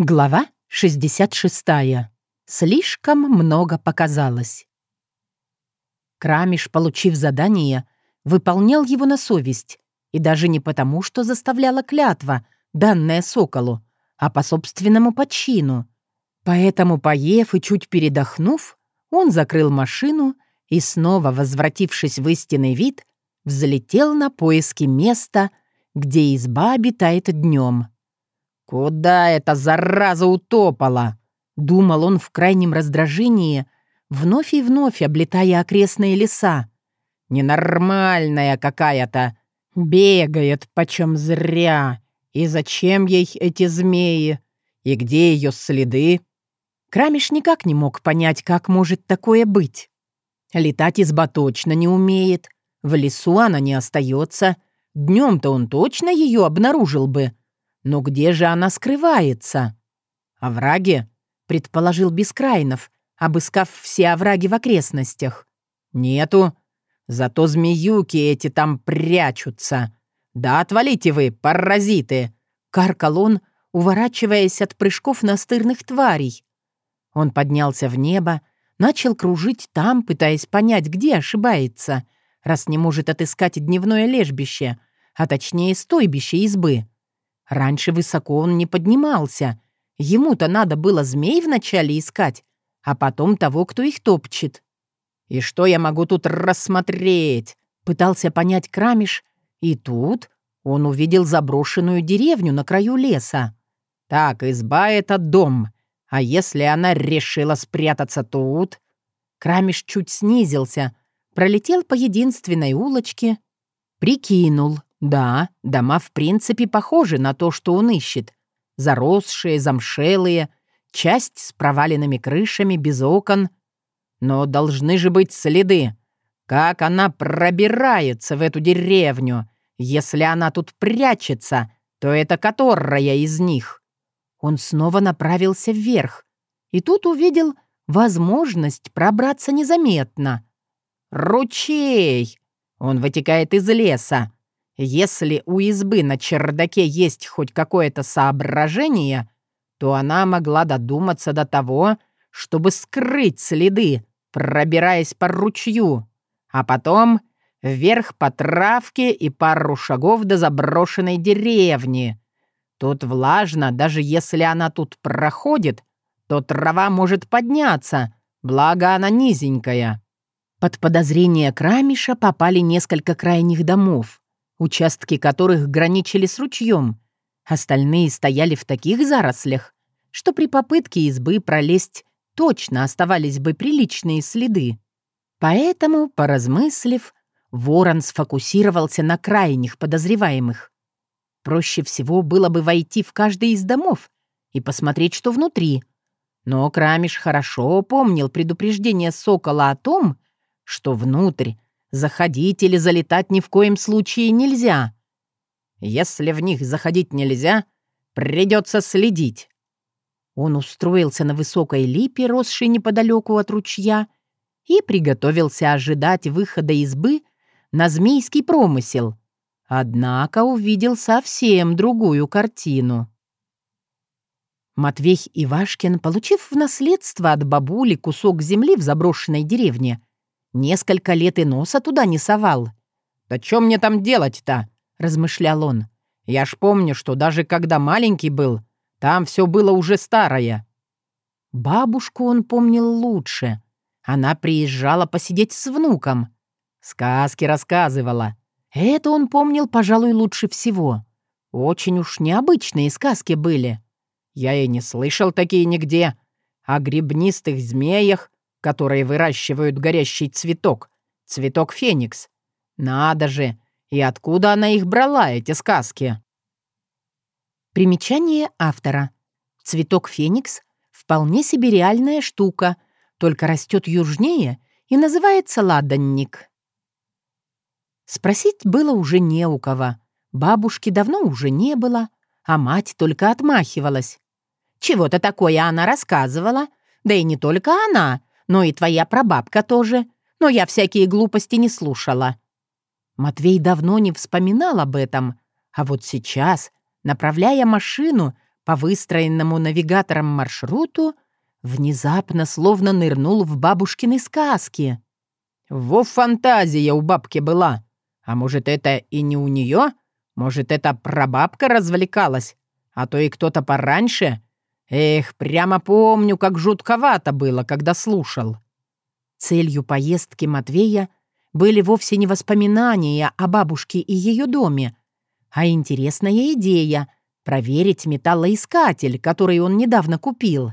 Глава 66. Слишком много показалось. Крамиш, получив задание, выполнял его на совесть, и даже не потому, что заставляла клятва, данная Соколу, а по собственному подчину. Поэтому, поев и чуть передохнув, он закрыл машину и, снова возвратившись в истинный вид, взлетел на поиски места, где изба обитает днем. «Куда эта зараза утопала?» — думал он в крайнем раздражении, вновь и вновь облетая окрестные леса. «Ненормальная какая-то. Бегает почем зря. И зачем ей эти змеи? И где ее следы?» Крамиш никак не мог понять, как может такое быть. Летать изба точно не умеет. В лесу она не остается. Днем-то он точно ее обнаружил бы. Но где же она скрывается? Овраги, предположил Бескрайнов, обыскав все овраги в окрестностях. Нету. Зато змеюки эти там прячутся. Да отвалите вы, паразиты! Каркал он, уворачиваясь от прыжков настырных тварей. Он поднялся в небо, начал кружить там, пытаясь понять, где ошибается, раз не может отыскать дневное лежбище, а точнее стойбище избы. Раньше высоко он не поднимался. Ему-то надо было змей вначале искать, а потом того, кто их топчет. «И что я могу тут рассмотреть?» Пытался понять Крамиш, и тут он увидел заброшенную деревню на краю леса. «Так, изба — это дом. А если она решила спрятаться тут?» Крамиш чуть снизился, пролетел по единственной улочке, прикинул — да, дома в принципе похожи на то, что он ищет. Заросшие, замшелые, часть с проваленными крышами, без окон. Но должны же быть следы. Как она пробирается в эту деревню? Если она тут прячется, то это которая из них? Он снова направился вверх. И тут увидел возможность пробраться незаметно. Ручей! Он вытекает из леса. Если у избы на чердаке есть хоть какое-то соображение, то она могла додуматься до того, чтобы скрыть следы, пробираясь по ручью, а потом вверх по травке и пару шагов до заброшенной деревни. Тут влажно, даже если она тут проходит, то трава может подняться, благо она низенькая. Под подозрение Крамиша попали несколько крайних домов участки которых граничили с ручьем. Остальные стояли в таких зарослях, что при попытке избы пролезть точно оставались бы приличные следы. Поэтому, поразмыслив, Ворон сфокусировался на крайних подозреваемых. Проще всего было бы войти в каждый из домов и посмотреть, что внутри. Но Крамиш хорошо помнил предупреждение Сокола о том, что внутрь Заходить или залетать ни в коем случае нельзя. Если в них заходить нельзя, придется следить. Он устроился на высокой липе, росшей неподалеку от ручья, и приготовился ожидать выхода избы на змейский промысел. Однако увидел совсем другую картину. Матвей Ивашкин, получив в наследство от бабули кусок земли в заброшенной деревне, Несколько лет и носа туда не совал. «Да что мне там делать-то?» — размышлял он. «Я ж помню, что даже когда маленький был, там все было уже старое». Бабушку он помнил лучше. Она приезжала посидеть с внуком. Сказки рассказывала. Это он помнил, пожалуй, лучше всего. Очень уж необычные сказки были. Я и не слышал такие нигде. О грибнистых змеях, которые выращивают горящий цветок, цветок феникс. Надо же! И откуда она их брала, эти сказки? Примечание автора. Цветок феникс — вполне себе реальная штука, только растет южнее и называется ладанник. Спросить было уже не у кого. Бабушки давно уже не было, а мать только отмахивалась. Чего-то такое она рассказывала, да и не только она, но и твоя прабабка тоже. Но я всякие глупости не слушала». Матвей давно не вспоминал об этом, а вот сейчас, направляя машину по выстроенному навигатором маршруту, внезапно словно нырнул в бабушкины сказки. Во фантазия у бабки была. А может, это и не у нее? Может, это прабабка развлекалась? А то и кто-то пораньше? Эх, прямо помню, как жутковато было, когда слушал. Целью поездки Матвея были вовсе не воспоминания о бабушке и ее доме, а интересная идея — проверить металлоискатель, который он недавно купил.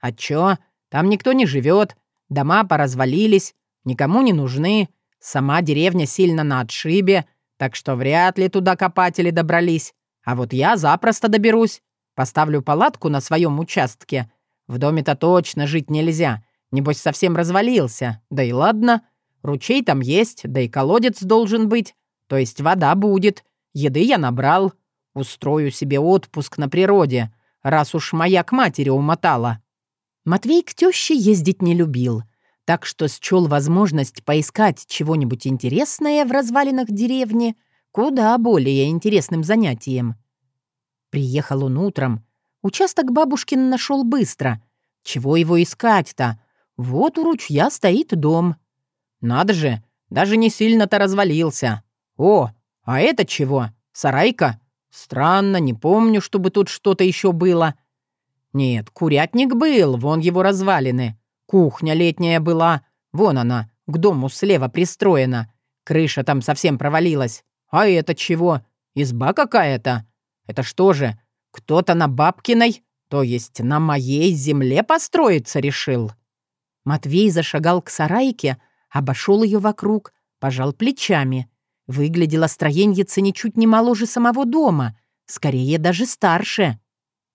А чё? Там никто не живет, дома поразвалились, никому не нужны, сама деревня сильно на отшибе, так что вряд ли туда копатели добрались. А вот я запросто доберусь. Поставлю палатку на своем участке. В доме-то точно жить нельзя. Небось, совсем развалился. Да и ладно. Ручей там есть, да и колодец должен быть. То есть вода будет. Еды я набрал. Устрою себе отпуск на природе, раз уж моя к матери умотала». Матвей к тёще ездить не любил, так что счёл возможность поискать чего-нибудь интересное в развалинах деревни куда более интересным занятием. Приехал он утром. Участок бабушкин нашел быстро. Чего его искать-то? Вот у ручья стоит дом. Надо же, даже не сильно-то развалился. О, а это чего? Сарайка? Странно, не помню, чтобы тут что-то еще было. Нет, курятник был, вон его развалины. Кухня летняя была, вон она, к дому слева пристроена. Крыша там совсем провалилась. А это чего? Изба какая-то? Это что же, кто-то на бабкиной, то есть на моей земле построиться решил?» Матвей зашагал к сарайке, обошел ее вокруг, пожал плечами. Выглядело строеньице ничуть не моложе самого дома, скорее даже старше.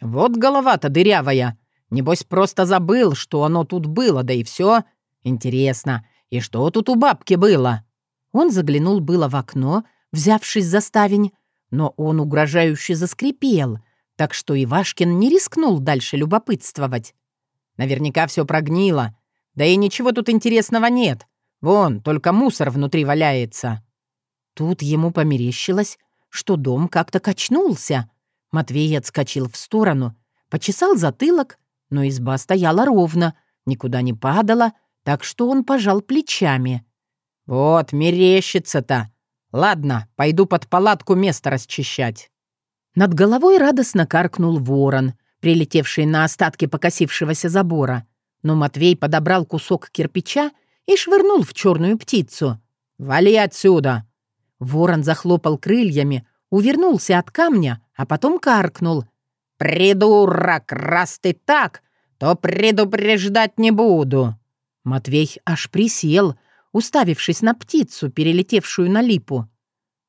«Вот голова-то дырявая. Небось, просто забыл, что оно тут было, да и все. Интересно, и что тут у бабки было?» Он заглянул было в окно, взявшись за ставень, но он угрожающе заскрипел, так что Ивашкин не рискнул дальше любопытствовать. «Наверняка все прогнило. Да и ничего тут интересного нет. Вон, только мусор внутри валяется». Тут ему померещилось, что дом как-то качнулся. Матвей отскочил в сторону, почесал затылок, но изба стояла ровно, никуда не падала, так что он пожал плечами. «Вот, мерещится-то. Ладно, пойду под палатку место расчищать». Над головой радостно каркнул ворон, прилетевший на остатки покосившегося забора. Но Матвей подобрал кусок кирпича и швырнул в черную птицу. «Вали отсюда!» Ворон захлопал крыльями, увернулся от камня, а потом каркнул. «Придурок, раз ты так, то предупреждать не буду!» Матвей аж присел, уставившись на птицу, перелетевшую на липу.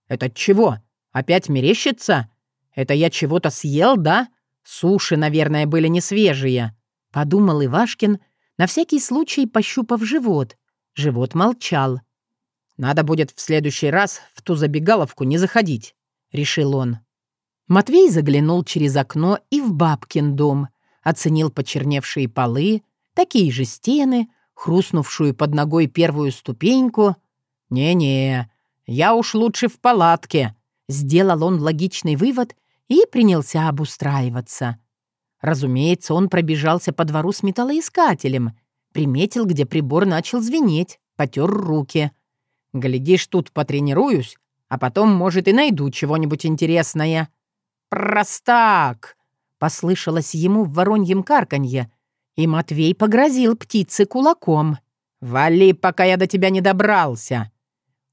«Это чего? Опять мерещится? Это я чего-то съел, да? Суши, наверное, были не свежие», — подумал Ивашкин, на всякий случай пощупав живот. Живот молчал. «Надо будет в следующий раз в ту забегаловку не заходить», — решил он. Матвей заглянул через окно и в бабкин дом, оценил почерневшие полы, такие же стены, хрустнувшую под ногой первую ступеньку. «Не-не, я уж лучше в палатке», — сделал он логичный вывод и принялся обустраиваться. Разумеется, он пробежался по двору с металлоискателем, приметил, где прибор начал звенеть, потер руки — Глядишь, тут потренируюсь, а потом, может, и найду чего-нибудь интересное». «Простак!» — послышалось ему в вороньем карканье, и Матвей погрозил птице кулаком. «Вали, пока я до тебя не добрался!»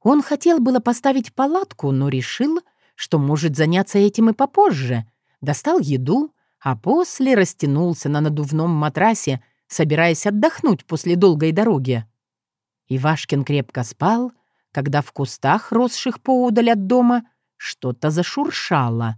Он хотел было поставить палатку, но решил, что может заняться этим и попозже. Достал еду, а после растянулся на надувном матрасе, собираясь отдохнуть после долгой дороги. Ивашкин крепко спал, — когда в кустах, росших поудаль от дома, что-то зашуршало.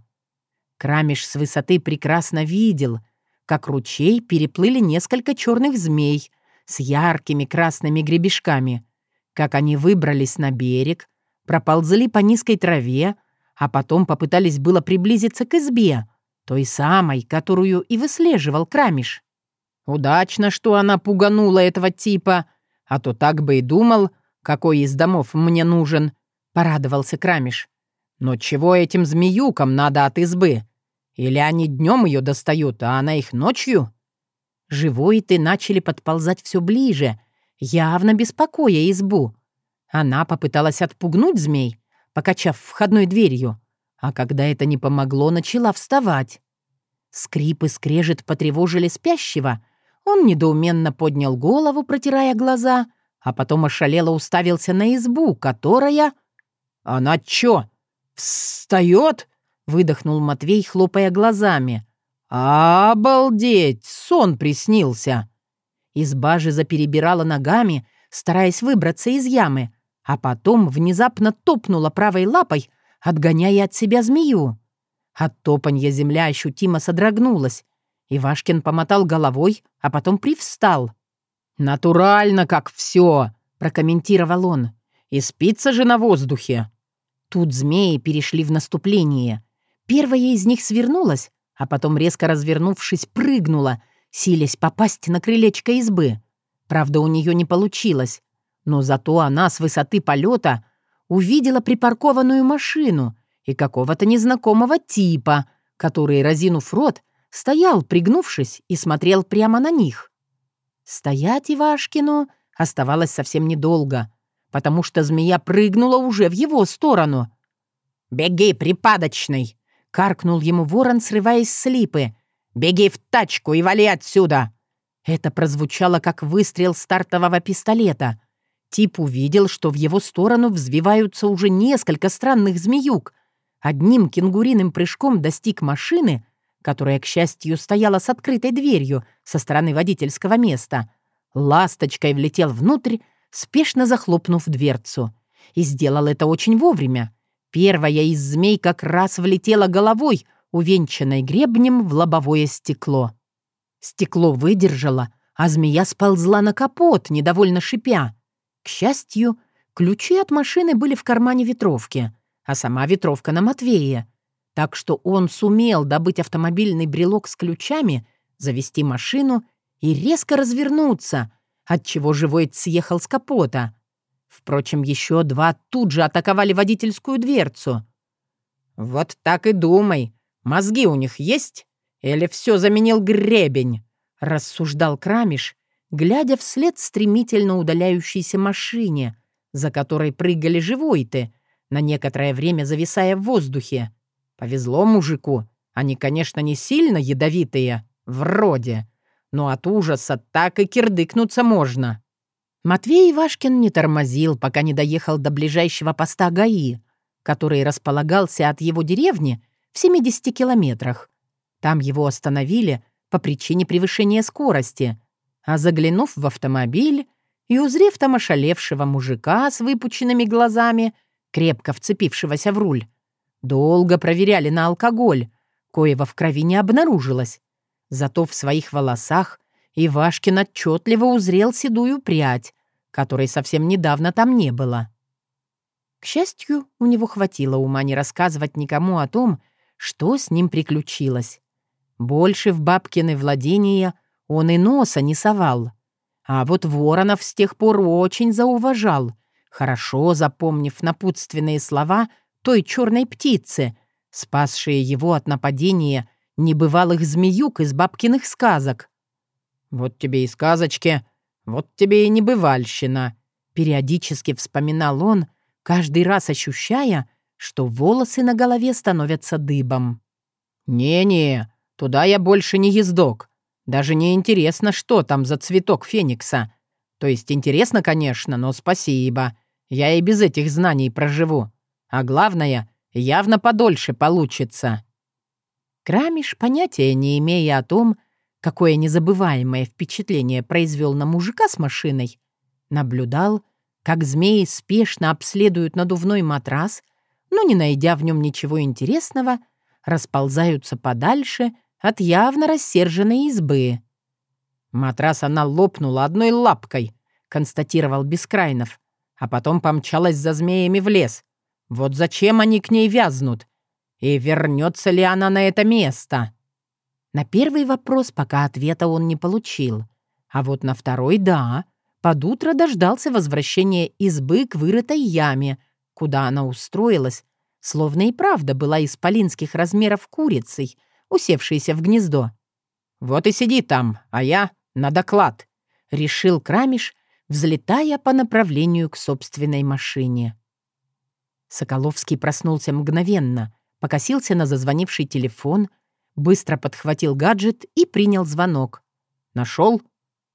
Крамиш с высоты прекрасно видел, как ручей переплыли несколько черных змей с яркими красными гребешками, как они выбрались на берег, проползли по низкой траве, а потом попытались было приблизиться к избе, той самой, которую и выслеживал Крамиш. Удачно, что она пуганула этого типа, а то так бы и думал, какой из домов мне нужен», — порадовался Крамиш. «Но чего этим змеюкам надо от избы? Или они днем ее достают, а она их ночью?» Живой ты начали подползать все ближе, явно беспокоя избу. Она попыталась отпугнуть змей, покачав входной дверью, а когда это не помогло, начала вставать. Скрип и скрежет потревожили спящего. Он недоуменно поднял голову, протирая глаза, а потом ошалело уставился на избу, которая... «Она чё, встает?» — выдохнул Матвей, хлопая глазами. «Обалдеть! Сон приснился!» Изба же заперебирала ногами, стараясь выбраться из ямы, а потом внезапно топнула правой лапой, отгоняя от себя змею. От топанья земля ощутимо содрогнулась. Ивашкин помотал головой, а потом привстал. «Натурально как все!» — прокомментировал он. «И спится же на воздухе!» Тут змеи перешли в наступление. Первая из них свернулась, а потом, резко развернувшись, прыгнула, силясь попасть на крылечко избы. Правда, у нее не получилось, но зато она с высоты полета увидела припаркованную машину и какого-то незнакомого типа, который, разинув рот, стоял, пригнувшись, и смотрел прямо на них. Стоять Ивашкину оставалось совсем недолго, потому что змея прыгнула уже в его сторону. «Беги, припадочный!» — каркнул ему ворон, срываясь с липы. «Беги в тачку и вали отсюда!» Это прозвучало, как выстрел стартового пистолета. Тип увидел, что в его сторону взвиваются уже несколько странных змеюк. Одним кенгуриным прыжком достиг машины, которая, к счастью, стояла с открытой дверью со стороны водительского места. Ласточкой влетел внутрь, спешно захлопнув дверцу. И сделал это очень вовремя. Первая из змей как раз влетела головой, увенчанной гребнем в лобовое стекло. Стекло выдержало, а змея сползла на капот, недовольно шипя. К счастью, ключи от машины были в кармане ветровки, а сама ветровка на Матвее. Так что он сумел добыть автомобильный брелок с ключами, завести машину и резко развернуться, отчего живой съехал с капота. Впрочем, еще два тут же атаковали водительскую дверцу. «Вот так и думай. Мозги у них есть? Или все заменил гребень?» — рассуждал Крамиш, глядя вслед стремительно удаляющейся машине, за которой прыгали живойты, на некоторое время зависая в воздухе. Повезло мужику. Они, конечно, не сильно ядовитые, вроде, но от ужаса так и кирдыкнуться можно. Матвей Ивашкин не тормозил, пока не доехал до ближайшего поста ГАИ, который располагался от его деревни в 70 километрах. Там его остановили по причине превышения скорости, а заглянув в автомобиль и узрев там ошалевшего мужика с выпученными глазами, крепко вцепившегося в руль, долго проверяли на алкоголь, коего в крови не обнаружилось. Зато в своих волосах Ивашкин отчетливо узрел седую прядь, которой совсем недавно там не было. К счастью, у него хватило ума не рассказывать никому о том, что с ним приключилось. Больше в бабкины владения он и носа не совал. А вот Воронов с тех пор очень зауважал, хорошо запомнив напутственные слова той черной птицы, спасшие его от нападения небывалых змеюк из бабкиных сказок. «Вот тебе и сказочки, вот тебе и небывальщина», — периодически вспоминал он, каждый раз ощущая, что волосы на голове становятся дыбом. «Не-не, туда я больше не ездок. Даже не интересно, что там за цветок феникса. То есть интересно, конечно, но спасибо. Я и без этих знаний проживу. А главное, явно подольше получится». Крамиш, понятия не имея о том, какое незабываемое впечатление произвел на мужика с машиной, наблюдал, как змеи спешно обследуют надувной матрас, но, не найдя в нем ничего интересного, расползаются подальше от явно рассерженной избы. «Матрас она лопнула одной лапкой», — констатировал Бескрайнов, а потом помчалась за змеями в лес. «Вот зачем они к ней вязнут? И вернется ли она на это место?» На первый вопрос пока ответа он не получил. А вот на второй — да. Под утро дождался возвращения избы к вырытой яме, куда она устроилась, словно и правда была исполинских размеров курицей, усевшийся в гнездо. «Вот и сиди там, а я на доклад», — решил Крамиш, взлетая по направлению к собственной машине. Соколовский проснулся мгновенно, покосился на зазвонивший телефон, быстро подхватил гаджет и принял звонок. «Нашел?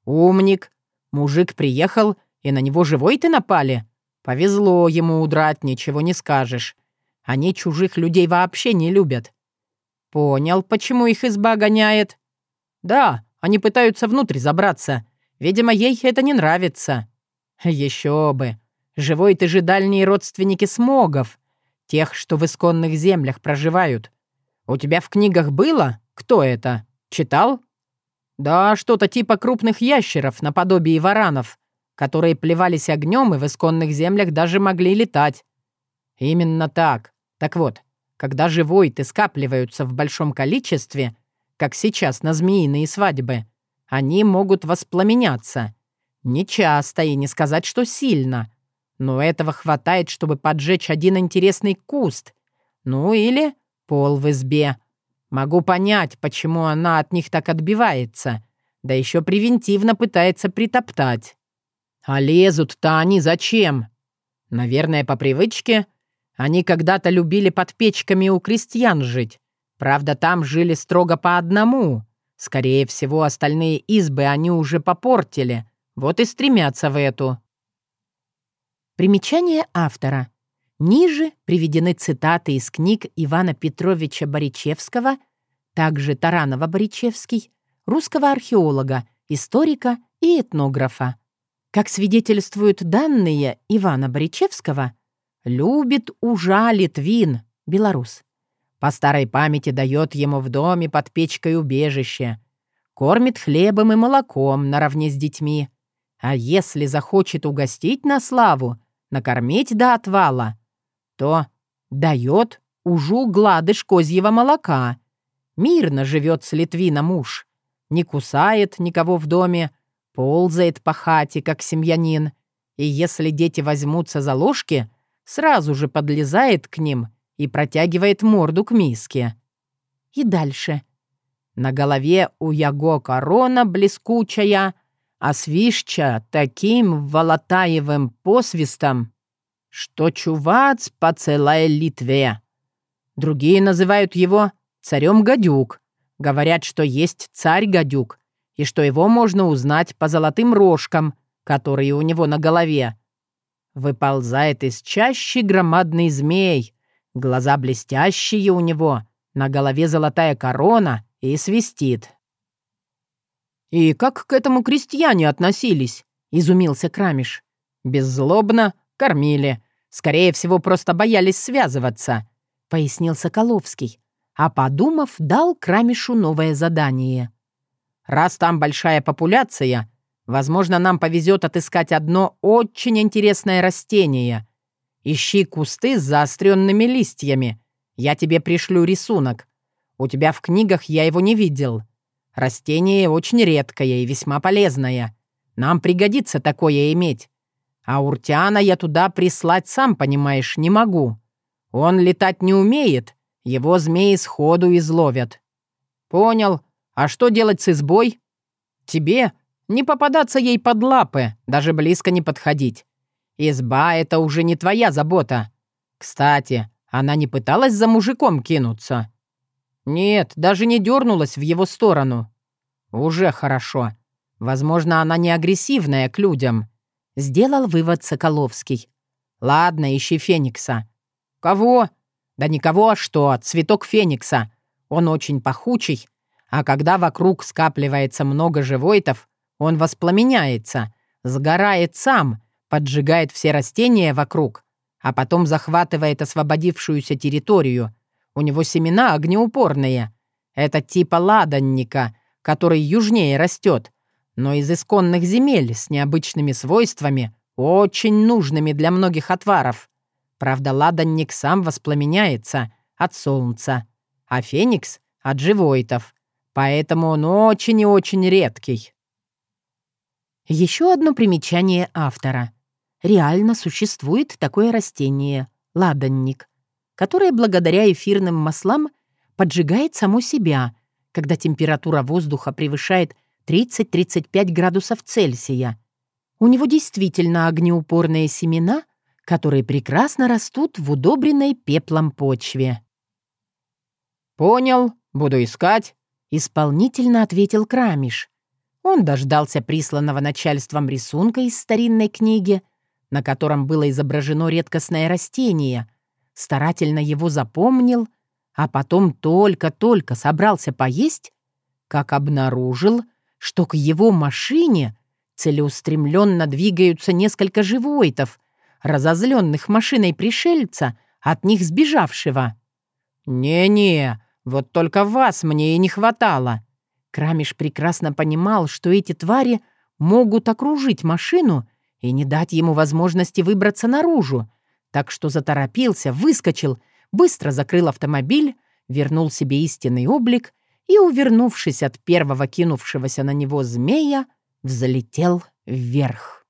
Умник. Мужик приехал, и на него живой ты напали? Повезло ему удрать, ничего не скажешь. Они чужих людей вообще не любят. Понял, почему их изба гоняет? Да, они пытаются внутрь забраться. Видимо, ей это не нравится. Еще бы. Живой ты же дальние родственники смогов. Тех, что в исконных землях проживают. У тебя в книгах было? Кто это? Читал? Да, что-то типа крупных ящеров, наподобие варанов, которые плевались огнем и в исконных землях даже могли летать. Именно так. Так вот, когда живоиты скапливаются в большом количестве, как сейчас на змеиные свадьбы, они могут воспламеняться. Не часто и не сказать, что сильно. Но этого хватает, чтобы поджечь один интересный куст. Ну или пол в избе. Могу понять, почему она от них так отбивается. Да еще превентивно пытается притоптать. А лезут-то они зачем? Наверное, по привычке. Они когда-то любили под печками у крестьян жить. Правда, там жили строго по одному. Скорее всего, остальные избы они уже попортили. Вот и стремятся в эту. Примечание автора. Ниже приведены цитаты из книг Ивана Петровича Боричевского, также Таранова-Боричевский, русского археолога, историка и этнографа. Как свидетельствуют данные Ивана Боричевского, любит ужа Литвин, белорус. По старой памяти дает ему в доме под печкой убежище. Кормит хлебом и молоком наравне с детьми. А если захочет угостить на славу, накормить до отвала, то дает ужу гладыш козьего молока. Мирно живет с Литвина муж. Не кусает никого в доме, ползает по хате, как семьянин. И если дети возьмутся за ложки, сразу же подлезает к ним — и протягивает морду к миске. И дальше. На голове у яго корона блескучая, а свища таким волотаевым посвистом, что чувац по целой Литве. Другие называют его царем Гадюк. Говорят, что есть царь Гадюк, и что его можно узнать по золотым рожкам, которые у него на голове. Выползает из чащи громадный змей, Глаза блестящие у него, на голове золотая корона и свистит. «И как к этому крестьяне относились?» — изумился Крамиш. «Беззлобно кормили. Скорее всего, просто боялись связываться», — пояснил Соколовский. А подумав, дал Крамишу новое задание. «Раз там большая популяция, возможно, нам повезет отыскать одно очень интересное растение — Ищи кусты с заостренными листьями. Я тебе пришлю рисунок. У тебя в книгах я его не видел. Растение очень редкое и весьма полезное. Нам пригодится такое иметь. А Уртиана я туда прислать, сам понимаешь, не могу. Он летать не умеет, его змеи сходу изловят. Понял. А что делать с избой? Тебе не попадаться ей под лапы, даже близко не подходить. Изба — это уже не твоя забота. Кстати, она не пыталась за мужиком кинуться? Нет, даже не дернулась в его сторону. Уже хорошо. Возможно, она не агрессивная к людям. Сделал вывод Соколовский. Ладно, ищи Феникса. Кого? Да никого, а что, цветок Феникса. Он очень пахучий, а когда вокруг скапливается много живойтов, он воспламеняется, сгорает сам поджигает все растения вокруг, а потом захватывает освободившуюся территорию. У него семена огнеупорные. Это типа ладанника, который южнее растет, но из исконных земель с необычными свойствами, очень нужными для многих отваров. Правда, ладанник сам воспламеняется от солнца, а феникс — от живойтов. Поэтому он очень и очень редкий. Еще одно примечание автора реально существует такое растение – ладанник, которое благодаря эфирным маслам поджигает само себя, когда температура воздуха превышает 30-35 градусов Цельсия. У него действительно огнеупорные семена, которые прекрасно растут в удобренной пеплом почве. «Понял, буду искать», — исполнительно ответил Крамиш. Он дождался присланного начальством рисунка из старинной книги, на котором было изображено редкостное растение, старательно его запомнил, а потом только-только собрался поесть, как обнаружил, что к его машине целеустремленно двигаются несколько живойтов, разозленных машиной пришельца, от них сбежавшего. «Не-не, вот только вас мне и не хватало». Крамиш прекрасно понимал, что эти твари могут окружить машину и не дать ему возможности выбраться наружу, так что заторопился, выскочил, быстро закрыл автомобиль, вернул себе истинный облик и, увернувшись от первого кинувшегося на него змея, взлетел вверх.